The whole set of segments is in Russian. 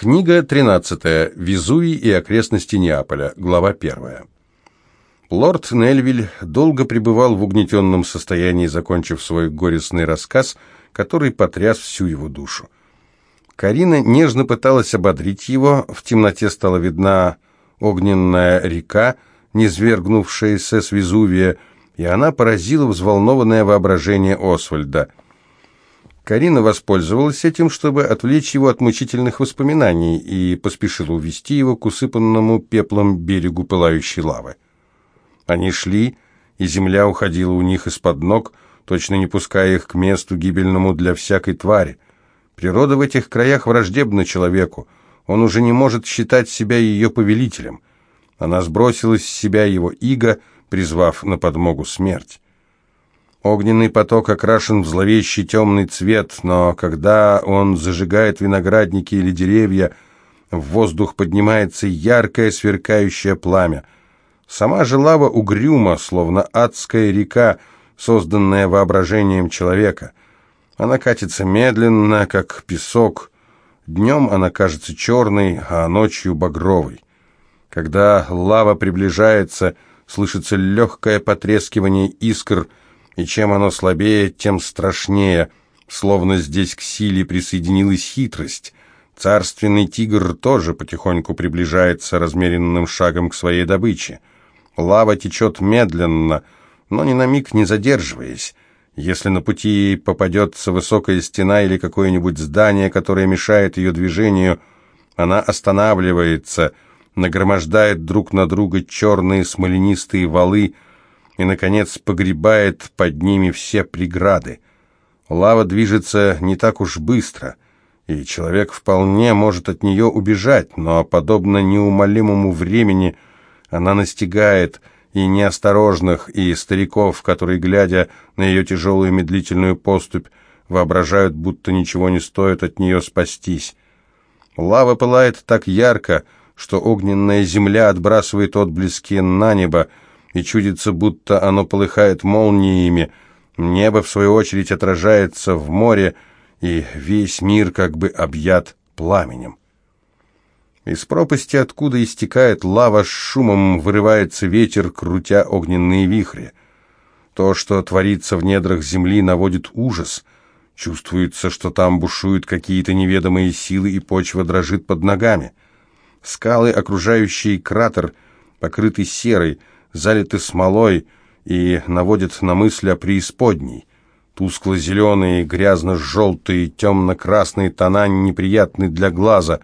Книга 13. Везувий и окрестности Неаполя. Глава 1. Лорд Нельвиль долго пребывал в угнетенном состоянии, закончив свой горестный рассказ, который потряс всю его душу. Карина нежно пыталась ободрить его, в темноте стала видна огненная река, низвергнувшаяся с Везувия, и она поразила взволнованное воображение Освальда – Карина воспользовалась этим, чтобы отвлечь его от мучительных воспоминаний и поспешила увести его к усыпанному пеплом берегу пылающей лавы. Они шли, и земля уходила у них из-под ног, точно не пуская их к месту гибельному для всякой твари. Природа в этих краях враждебна человеку, он уже не может считать себя ее повелителем. Она сбросила с себя его иго, призвав на подмогу смерть. Огненный поток окрашен в зловещий темный цвет, но когда он зажигает виноградники или деревья, в воздух поднимается яркое сверкающее пламя. Сама же лава угрюма, словно адская река, созданная воображением человека. Она катится медленно, как песок. Днем она кажется черной, а ночью багровой. Когда лава приближается, слышится легкое потрескивание искр – и чем оно слабее, тем страшнее, словно здесь к силе присоединилась хитрость. Царственный тигр тоже потихоньку приближается размеренным шагом к своей добыче. Лава течет медленно, но ни на миг не задерживаясь. Если на пути ей попадется высокая стена или какое-нибудь здание, которое мешает ее движению, она останавливается, нагромождает друг на друга черные смоленистые валы, и, наконец, погребает под ними все преграды. Лава движется не так уж быстро, и человек вполне может от нее убежать, но, подобно неумолимому времени, она настигает и неосторожных, и стариков, которые, глядя на ее тяжелую медлительную поступь, воображают, будто ничего не стоит от нее спастись. Лава пылает так ярко, что огненная земля отбрасывает отблески на небо, и чудится, будто оно полыхает молниями. Небо, в свою очередь, отражается в море, и весь мир как бы объят пламенем. Из пропасти, откуда истекает лава, с шумом вырывается ветер, крутя огненные вихри. То, что творится в недрах земли, наводит ужас. Чувствуется, что там бушуют какие-то неведомые силы, и почва дрожит под ногами. Скалы, окружающие кратер, покрыты серой, залиты смолой и наводят на мысль о преисподней. Тускло-зеленые, грязно-желтые, темно-красные тона неприятны для глаза,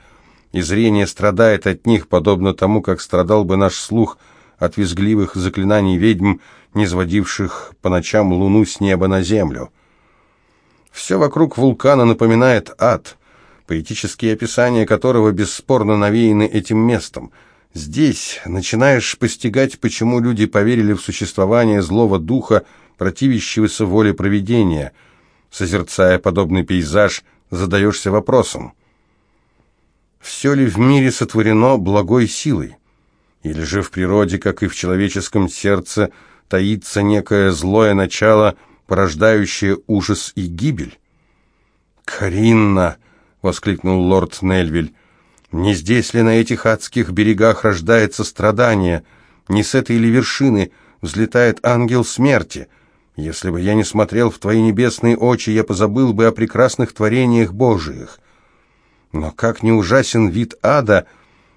и зрение страдает от них, подобно тому, как страдал бы наш слух от визгливых заклинаний ведьм, низводивших по ночам луну с неба на землю. Все вокруг вулкана напоминает ад, поэтические описания которого бесспорно навеяны этим местом — Здесь начинаешь постигать, почему люди поверили в существование злого духа, противящегося воле провидения. Созерцая подобный пейзаж, задаешься вопросом, все ли в мире сотворено благой силой? Или же в природе, как и в человеческом сердце, таится некое злое начало, порождающее ужас и гибель? «Каринна!» — воскликнул лорд Нельвиль. Не здесь ли на этих адских берегах рождается страдание? Не с этой ли вершины взлетает ангел смерти? Если бы я не смотрел в твои небесные очи, я позабыл бы о прекрасных творениях Божиих. Но как не ужасен вид ада,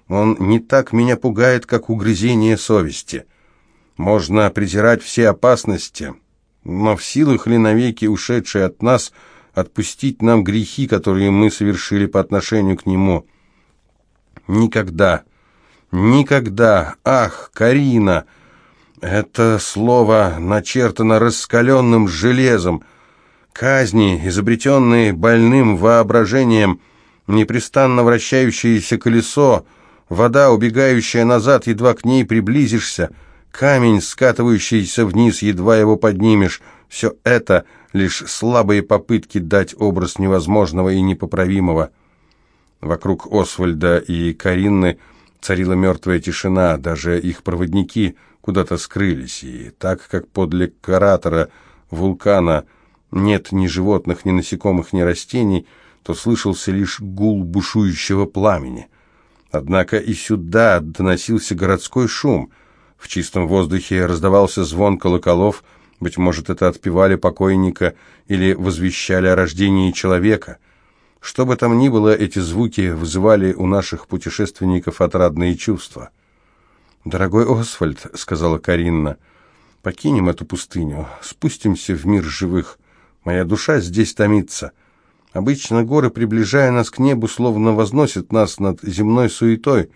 он не так меня пугает, как угрызение совести. Можно презирать все опасности, но в силах ли навеки ушедшие от нас отпустить нам грехи, которые мы совершили по отношению к нему?» Никогда. Никогда. Ах, Карина! Это слово начертано раскаленным железом. Казни, изобретенные больным воображением, непрестанно вращающееся колесо, вода, убегающая назад, едва к ней приблизишься, камень, скатывающийся вниз, едва его поднимешь. Все это лишь слабые попытки дать образ невозможного и непоправимого. Вокруг Освальда и Каринны царила мертвая тишина, даже их проводники куда-то скрылись, и так как подле каратора вулкана нет ни животных, ни насекомых, ни растений, то слышался лишь гул бушующего пламени. Однако и сюда доносился городской шум. В чистом воздухе раздавался звон колоколов, быть может, это отпевали покойника или возвещали о рождении человека. Что бы там ни было, эти звуки вызывали у наших путешественников отрадные чувства. «Дорогой Освальд», — сказала Каринна, — «покинем эту пустыню, спустимся в мир живых. Моя душа здесь томится». Обычно горы, приближая нас к небу, словно возносят нас над земной суетой,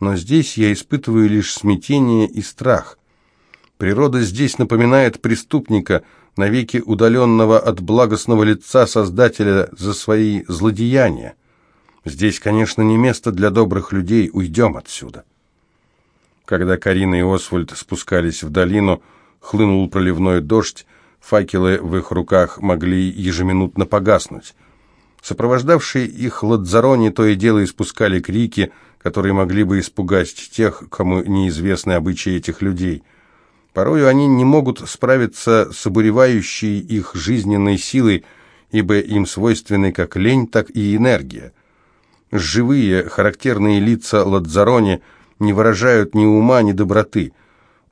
но здесь я испытываю лишь смятение и страх. Природа здесь напоминает преступника, навеки удаленного от благостного лица Создателя за свои злодеяния. Здесь, конечно, не место для добрых людей, уйдем отсюда. Когда Карина и Освальд спускались в долину, хлынул проливной дождь, факелы в их руках могли ежеминутно погаснуть. Сопровождавшие их ладзарони то и дело испускали крики, которые могли бы испугать тех, кому неизвестны обычаи этих людей. Порою они не могут справиться с обуревающей их жизненной силой, ибо им свойственны как лень, так и энергия. Живые, характерные лица Ладзарони не выражают ни ума, ни доброты.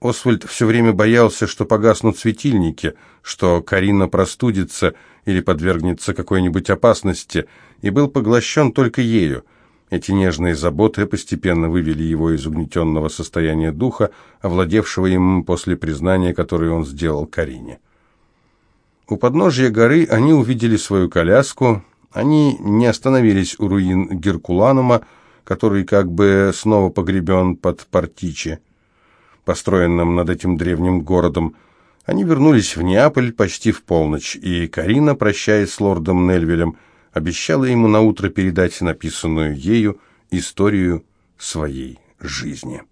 Освальд все время боялся, что погаснут светильники, что Карина простудится или подвергнется какой-нибудь опасности, и был поглощен только ею. Эти нежные заботы постепенно вывели его из угнетенного состояния духа, овладевшего им после признания, которое он сделал Карине. У подножия горы они увидели свою коляску, они не остановились у руин Геркуланума, который как бы снова погребен под Партичи построенном над этим древним городом. Они вернулись в Неаполь почти в полночь, и Карина, прощаясь с лордом Нельвилем, обещала ему наутро передать написанную ею историю своей жизни.